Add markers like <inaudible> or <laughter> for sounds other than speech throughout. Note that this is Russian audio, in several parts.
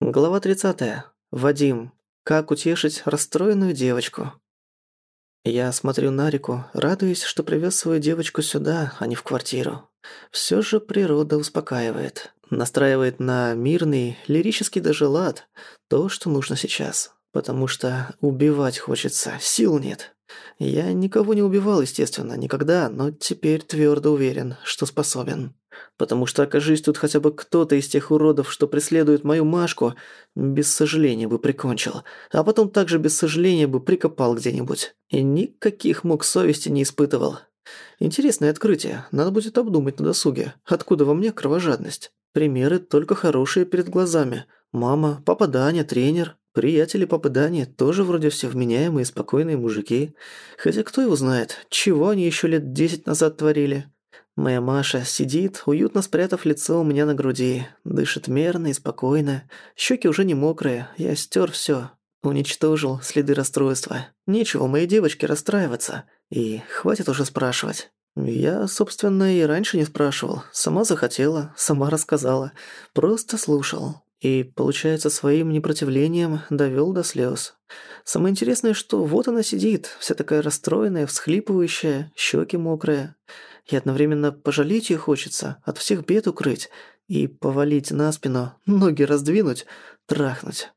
Глава 30. Вадим. Как утешить расстроенную девочку. Я смотрю на реку, радуюсь, что привез свою девочку сюда, а не в квартиру. Все же природа успокаивает, настраивает на мирный, лирический даже лад, то, что нужно сейчас. Потому что убивать хочется, сил нет. Я никого не убивал, естественно, никогда, но теперь твердо уверен, что способен. Потому что окажись тут хотя бы кто-то из тех уродов, что преследует мою Машку, без сожаления бы прикончил, а потом также без сожаления бы прикопал где-нибудь. И никаких мук совести не испытывал. Интересное открытие, надо будет обдумать на досуге, откуда во мне кровожадность. Примеры только хорошие перед глазами. Мама, папа Даня, тренер. Приятели папы Дани тоже вроде все вменяемые спокойные мужики. Хотя кто его знает, чего они еще лет десять назад творили. Моя Маша сидит, уютно спрятав лицо у меня на груди, дышит мерно и спокойно. Щеки уже не мокрые, я стер все, уничтожил следы расстройства. Нечего моей девочке расстраиваться. И хватит уже спрашивать. Я, собственно, и раньше не спрашивал. Сама захотела, сама рассказала. Просто слушал. И, получается, своим непротивлением довёл до слёз. Самое интересное, что вот она сидит, вся такая расстроенная, всхлипывающая, щеки мокрые. И одновременно пожалеть её хочется, от всех бед укрыть и повалить на спину, ноги раздвинуть, трахнуть.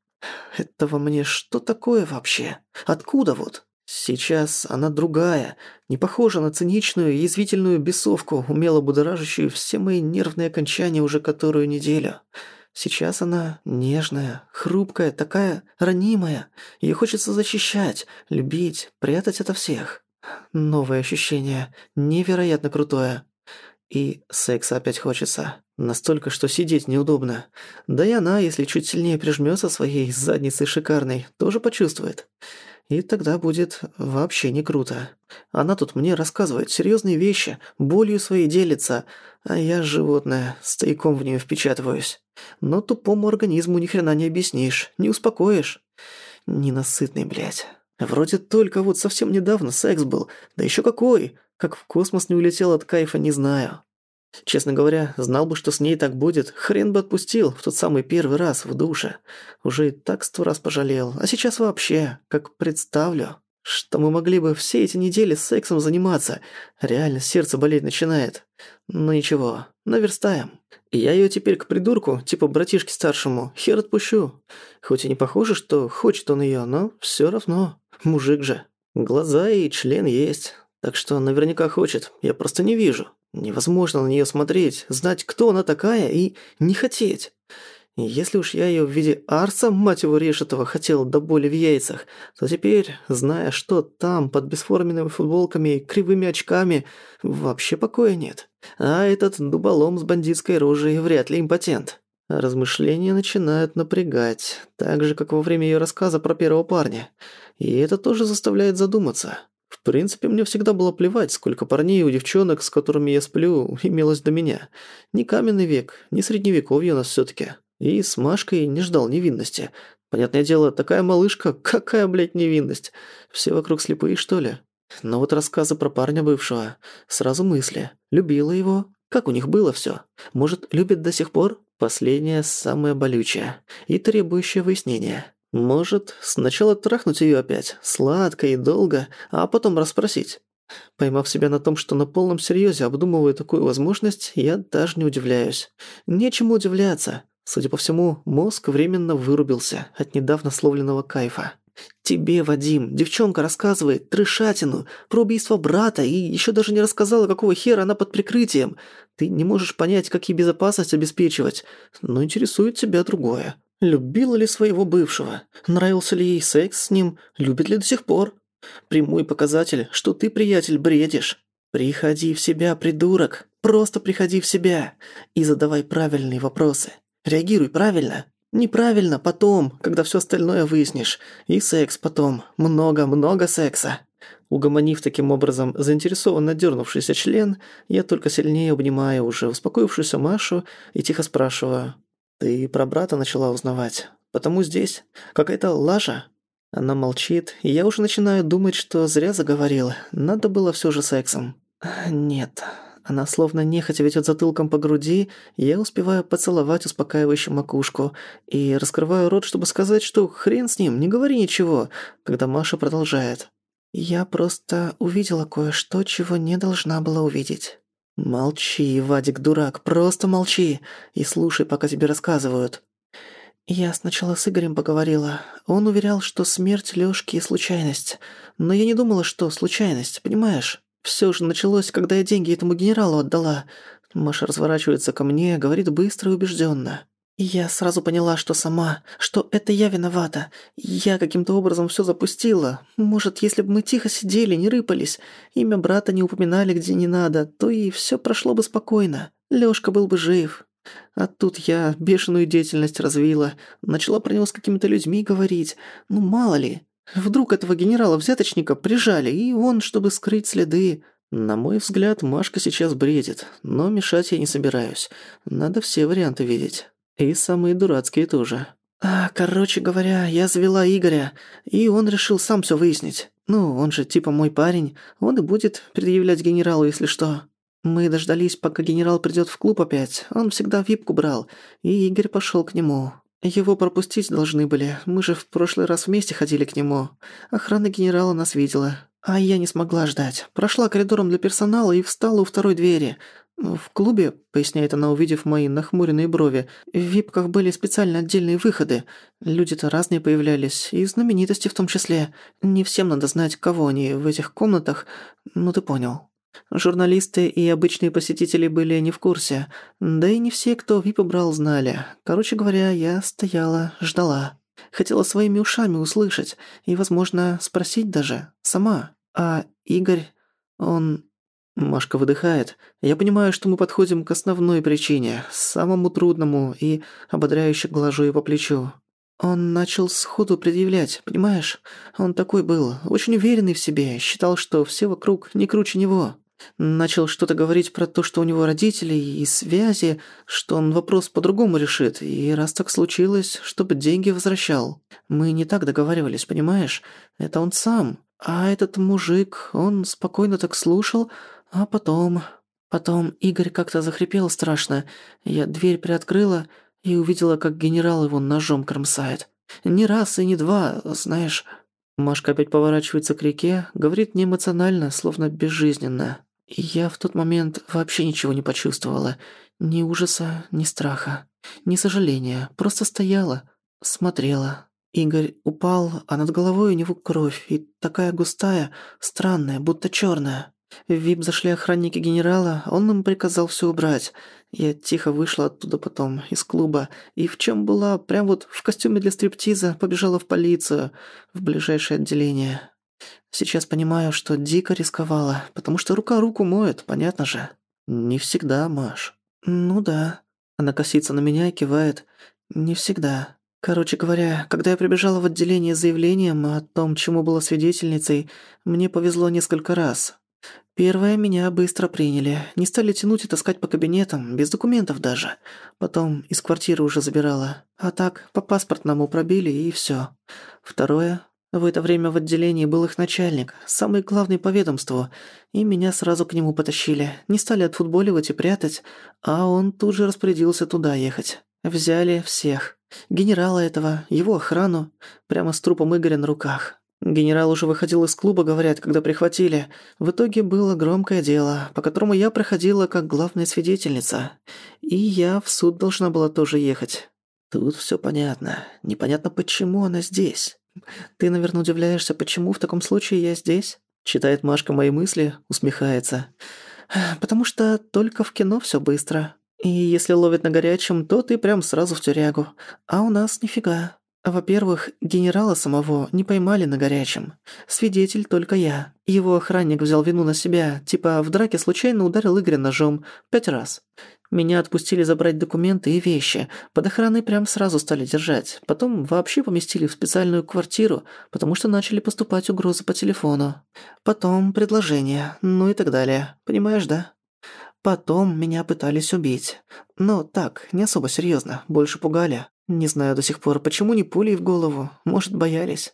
Это во мне что такое вообще? Откуда вот? Сейчас она другая, не похожа на циничную, язвительную бесовку, умело будоражащую все мои нервные окончания уже которую неделю. Сейчас она нежная, хрупкая, такая ранимая. Её хочется защищать, любить, прятать ото всех. Новое ощущение, невероятно крутое. И секса опять хочется. Настолько, что сидеть неудобно. Да и она, если чуть сильнее прижмётся своей задницей шикарной, тоже почувствует. И тогда будет вообще не круто. Она тут мне рассказывает серьезные вещи, болью своей делится, а я животное, стояком в нее впечатываюсь. Но тупому организму ни хрена не объяснишь, не успокоишь. Ненасытный, блядь. Вроде только вот совсем недавно секс был, да еще какой. Как в космос не улетел от кайфа, не знаю. Честно говоря, знал бы, что с ней так будет, хрен бы отпустил в тот самый первый раз в душе. Уже и так сто раз пожалел, а сейчас вообще, как представлю, что мы могли бы все эти недели сексом заниматься. Реально сердце болеть начинает. Но ничего, наверстаем. Я её теперь к придурку, типа братишке старшему, хер отпущу. Хоть и не похоже, что хочет он её, но всё равно. Мужик же. Глаза и член есть. Так что наверняка хочет, я просто не вижу. Невозможно на неё смотреть, знать, кто она такая, и не хотеть. Если уж я её в виде арса, мать его решетого, хотел до боли в яйцах, то теперь, зная, что там, под бесформенными футболками и кривыми очками, вообще покоя нет. А этот дуболом с бандитской рожей вряд ли импотент. размышления начинают напрягать, так же, как во время её рассказа про первого парня. И это тоже заставляет задуматься. В принципе, мне всегда было плевать, сколько парней у девчонок, с которыми я сплю, имелось до меня. Не каменный век, не средневековье у нас всё-таки. И с Машкой не ждал невинности. Понятное дело, такая малышка, <laughs> какая, блядь, невинность? Все вокруг слепые, что ли? Но вот рассказы про парня бывшего. Сразу мысли. Любила его. Как у них было всё? Может, любит до сих пор? Последнее самое болючее. И требующее выяснения. Может, сначала трахнуть её опять, сладко и долго, а потом расспросить. Поймав себя на том, что на полном серьёзе обдумываю такую возможность, я даже не удивляюсь. Нечему удивляться. Судя по всему, мозг временно вырубился от недавно словленного кайфа. «Тебе, Вадим, девчонка рассказывает трешатину про убийство брата и еще даже не рассказала, какого хера она под прикрытием. Ты не можешь понять, как ей безопасность обеспечивать, но интересует тебя другое. Любила ли своего бывшего? Нравился ли ей секс с ним? Любит ли до сих пор? Прямой показатель, что ты, приятель, бредишь. Приходи в себя, придурок. Просто приходи в себя и задавай правильные вопросы. Реагируй правильно. Неправильно потом, когда все остальное выяснишь. И секс потом. Много-много секса. Угомонив таким образом заинтересованно дернувшийся член, я только сильнее обнимаю уже успокоившуюся Машу и тихо спрашиваю. «Ты про брата начала узнавать? Потому здесь какая-то лажа?» Она молчит, и я уже начинаю думать, что зря заговорила. Надо было все же сексом. «Нет, Она словно нехотя ведет затылком по груди, я успеваю поцеловать успокаивающую макушку и раскрываю рот, чтобы сказать, что хрен с ним, не говори ничего, когда Маша продолжает. «Я просто увидела кое-что, чего не должна была увидеть». «Молчи, Вадик, дурак, просто молчи и слушай, пока тебе рассказывают». Я сначала с Игорем поговорила. Он уверял, что смерть Лёшки – случайность. Но я не думала, что случайность, понимаешь? Всё же началось, когда я деньги этому генералу отдала. Маша разворачивается ко мне, говорит быстро и убеждённо. Я сразу поняла, что сама, что это я виновата. Я каким-то образом всё запустила. Может, если бы мы тихо сидели, не рыпались, имя брата не упоминали где не надо, то и всё прошло бы спокойно. Лёшка был бы жив. А тут я бешеную деятельность развила, начала про него с какими-то людьми говорить. Ну, мало ли. Вдруг этого генерала-взяточника прижали, и он, чтобы скрыть следы... На мой взгляд, Машка сейчас бредит, но мешать я не собираюсь. Надо все варианты видеть. И самые дурацкие тоже. А, короче говоря, я завела Игоря, и он решил сам все выяснить. Ну, он же типа мой парень, он и будет предъявлять генералу, если что. Мы дождались, пока генерал придет в клуб опять. Он всегда випку брал, и Игорь пошел к нему. Его пропустить должны были. Мы же в прошлый раз вместе ходили к нему. Охрана генерала нас видела. А я не смогла ждать. Прошла коридором для персонала и встала у второй двери. В клубе, поясняет она, увидев мои нахмуренные брови, в випках были специально отдельные выходы. Люди-то разные появлялись, и знаменитости в том числе. Не всем надо знать, кого они в этих комнатах. Ну ты понял. Журналисты и обычные посетители были не в курсе. Да и не все, кто вип брал, знали. Короче говоря, я стояла, ждала. Хотела своими ушами услышать и, возможно, спросить даже. Сама. А Игорь, он... Машка выдыхает. Я понимаю, что мы подходим к основной причине, самому трудному, и ободряюще глажу его плечу. Он начал сходу предъявлять, понимаешь? Он такой был, очень уверенный в себе, считал, что все вокруг не круче него. Начал что-то говорить про то, что у него родители и связи, что он вопрос по-другому решит, и раз так случилось, чтобы деньги возвращал. Мы не так договаривались, понимаешь? Это он сам. А этот мужик, он спокойно так слушал, а потом... Потом Игорь как-то захрипел страшно. Я дверь приоткрыла и увидела, как генерал его ножом кромсает. Не раз и не два, знаешь... Машка опять поворачивается к реке, говорит неэмоционально, словно безжизненно. Я в тот момент вообще ничего не почувствовала. Ни ужаса, ни страха, ни сожаления. Просто стояла, смотрела. Игорь упал, а над головой у него кровь, и такая густая, странная, будто черная. В ВИП зашли охранники генерала, он им приказал все убрать. Я тихо вышла оттуда потом, из клуба, и в чем была, прям вот в костюме для стриптиза, побежала в полицию, в ближайшее отделение. Сейчас понимаю, что дико рисковала, потому что рука руку моет, понятно же. Не всегда, Маш. Ну да. Она косится на меня и кивает. Не всегда. Короче говоря, когда я прибежала в отделение с заявлением о том, чему была свидетельницей, мне повезло несколько раз. Первое, меня быстро приняли. Не стали тянуть и таскать по кабинетам, без документов даже. Потом из квартиры уже забирала. А так, по паспортному пробили и всё. Второе, в это время в отделении был их начальник, самый главный по ведомству, и меня сразу к нему потащили. Не стали отфутболивать и прятать, а он тут же распорядился туда ехать. Взяли всех. Генерала этого, его охрану, прямо с трупом Игоря на руках. Генерал уже выходил из клуба, говорят, когда прихватили. В итоге было громкое дело, по которому я проходила как главная свидетельница. И я в суд должна была тоже ехать. Тут всё понятно. Непонятно, почему она здесь. Ты, наверное, удивляешься, почему в таком случае я здесь? Читает Машка мои мысли, усмехается. Потому что только в кино все быстро. И если ловят на горячем, то ты прям сразу в тюрягу. А у нас нифига. Во-первых, генерала самого не поймали на горячем. Свидетель только я. Его охранник взял вину на себя, типа в драке случайно ударил Игоря ножом. Пять раз. Меня отпустили забрать документы и вещи. Под охраной прям сразу стали держать. Потом вообще поместили в специальную квартиру, потому что начали поступать угрозы по телефону. Потом предложения, ну и так далее. Понимаешь, да? Потом меня пытались убить. Но так, не особо серьезно, больше пугали. Не знаю до сих пор, почему не пулей в голову. Может, боялись.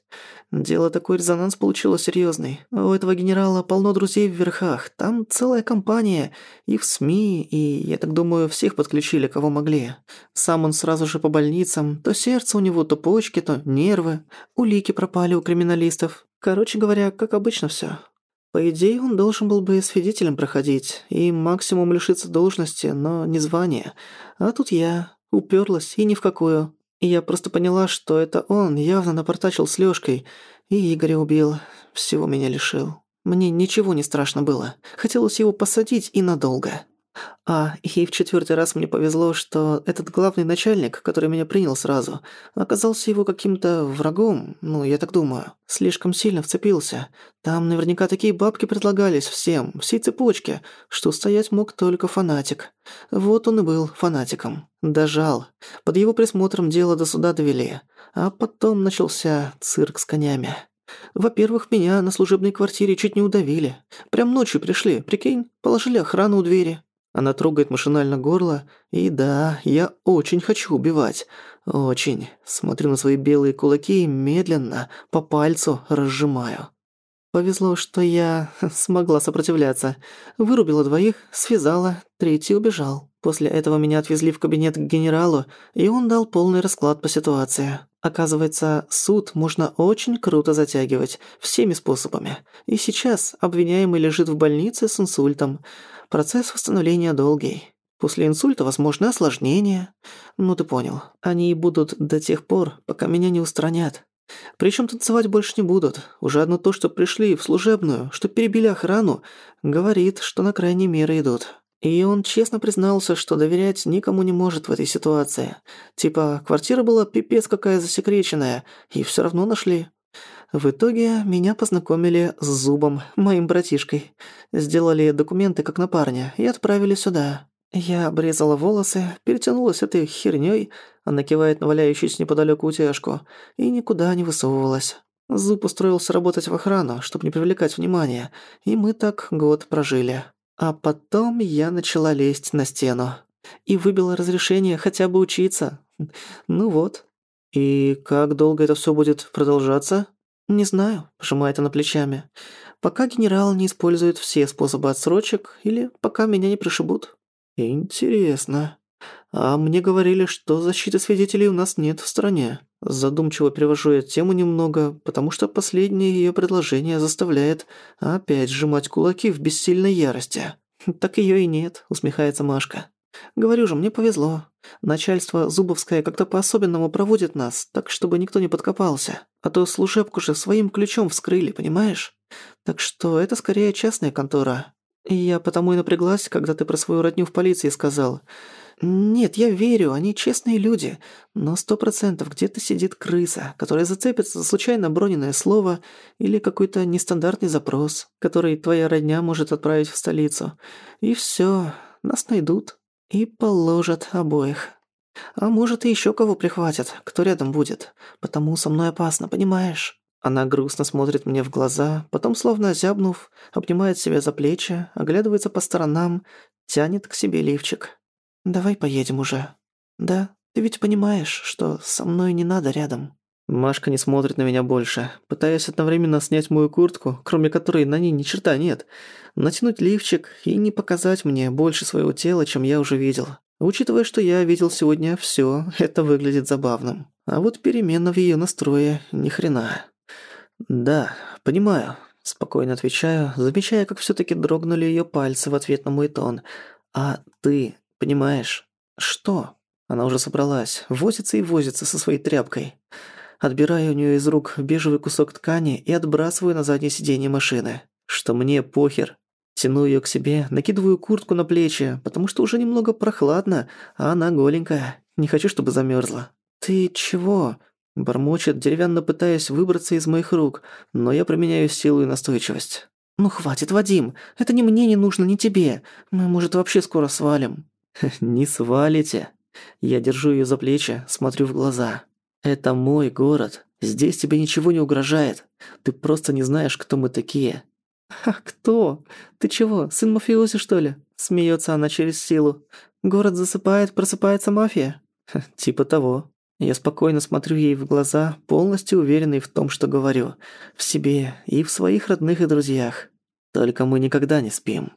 Дело такой резонанс получило серьёзный. У этого генерала полно друзей в верхах. Там целая компания. И в СМИ, и, я так думаю, всех подключили, кого могли. Сам он сразу же по больницам. То сердце у него, то почки, то нервы. Улики пропали у криминалистов. Короче говоря, как обычно всё. По идее, он должен был бы свидетелем проходить и максимум лишиться должности, но не звания. А тут я. Уперлась и ни в какую. И я просто поняла, что это он явно напортачил с Лёшкой. И Игоря убил. Всего меня лишил. Мне ничего не страшно было. Хотелось его посадить и надолго. А, и в четвертый раз мне повезло, что этот главный начальник, который меня принял сразу, оказался его каким-то врагом, ну, я так думаю. Слишком сильно вцепился. Там наверняка такие бабки предлагались всем, всей цепочке, что стоять мог только фанатик. Вот он и был фанатиком. Дожал. Под его присмотром дело до суда довели. А потом начался цирк с конями. Во-первых, меня на служебной квартире чуть не удавили. Прям ночью пришли, прикинь, положили охрану у двери. Она трогает машинально горло, и да, я очень хочу убивать. Очень. Смотрю на свои белые кулаки и медленно, по пальцу разжимаю. Повезло, что я <laughs> смогла сопротивляться. Вырубила двоих, связала, третий убежал. После этого меня отвезли в кабинет к генералу, и он дал полный расклад по ситуации. Оказывается, суд можно очень круто затягивать, всеми способами. И сейчас обвиняемый лежит в больнице с инсультом. Процесс восстановления долгий. После инсульта возможны осложнения. Ну ты понял. Они и будут до тех пор, пока меня не устранят. Причем танцевать больше не будут. Уже одно то, что пришли в служебную, что перебили охрану, говорит, что на крайние меры идут. И он честно признался, что доверять никому не может в этой ситуации. Типа, квартира была пипец какая засекреченная, и все равно нашли. В итоге меня познакомили с Зубом, моим братишкой. Сделали документы как на парня и отправили сюда. Я обрезала волосы, перетянулась этой хернёй, она кивает на валяющуюся неподалёку утяжку, и никуда не высовывалась. Зуб устроился работать в охрану, чтобы не привлекать внимания, и мы так год прожили. А потом я начала лезть на стену. И выбила разрешение хотя бы учиться. Ну вот. И как долго это всё будет продолжаться? «Не знаю», – пожимает она плечами. «Пока генерал не использует все способы отсрочек или пока меня не пришибут». «Интересно. А мне говорили, что защиты свидетелей у нас нет в стране». Задумчиво перевожу я тему немного, потому что последнее её предложение заставляет опять сжимать кулаки в бессильной ярости. «Так её и нет», – усмехается Машка. «Говорю же, мне повезло. Начальство Зубовское как-то по-особенному проводит нас, так чтобы никто не подкопался. А то служебку же своим ключом вскрыли, понимаешь? Так что это скорее частная контора. И я потому и напряглась, когда ты про свою родню в полиции сказал. Нет, я верю, они честные люди, но сто процентов где-то сидит крыса, которая зацепится за случайно броненное слово или какой-то нестандартный запрос, который твоя родня может отправить в столицу. И всё, нас найдут и положат обоих. А может, и ещё кого прихватят, кто рядом будет. Потому со мной опасно, понимаешь?» Она грустно смотрит мне в глаза, потом, словно озябнув, обнимает себя за плечи, оглядывается по сторонам, тянет к себе лифчик. «Давай поедем уже. Да, ты ведь понимаешь, что со мной не надо рядом». Машка не смотрит на меня больше, пытаясь одновременно снять мою куртку, кроме которой на ней ни черта нет, натянуть лифчик и не показать мне больше своего тела, чем я уже видел. Учитывая, что я видел сегодня всё, это выглядит забавным. А вот перемена в её настрое ни хрена. «Да, понимаю», – спокойно отвечаю, замечая, как всё-таки дрогнули её пальцы в ответ на мой тон. «А ты понимаешь?» «Что?» Она уже собралась, возится и возится со своей тряпкой. Отбираю у неё из рук бежевый кусок ткани и отбрасываю на заднее сиденье машины. Что мне похер, Тяну её к себе, накидываю куртку на плечи, потому что уже немного прохладно, а она голенькая. Не хочу, чтобы замёрзла. «Ты чего?» Бормочет, деревянно пытаясь выбраться из моих рук, но я применяю силу и настойчивость. «Ну хватит, Вадим, это ни мне не нужно, ни тебе. Мы, может, вообще скоро свалим». «Не свалите». Я держу её за плечи, смотрю в глаза. «Это мой город. Здесь тебе ничего не угрожает. Ты просто не знаешь, кто мы такие. «А кто? Ты чего, сын мафиози, что ли?» Смеется она через силу. «Город засыпает, просыпается мафия?» «Типа того». Я спокойно смотрю ей в глаза, полностью уверенный в том, что говорю. В себе и в своих родных и друзьях. Только мы никогда не спим.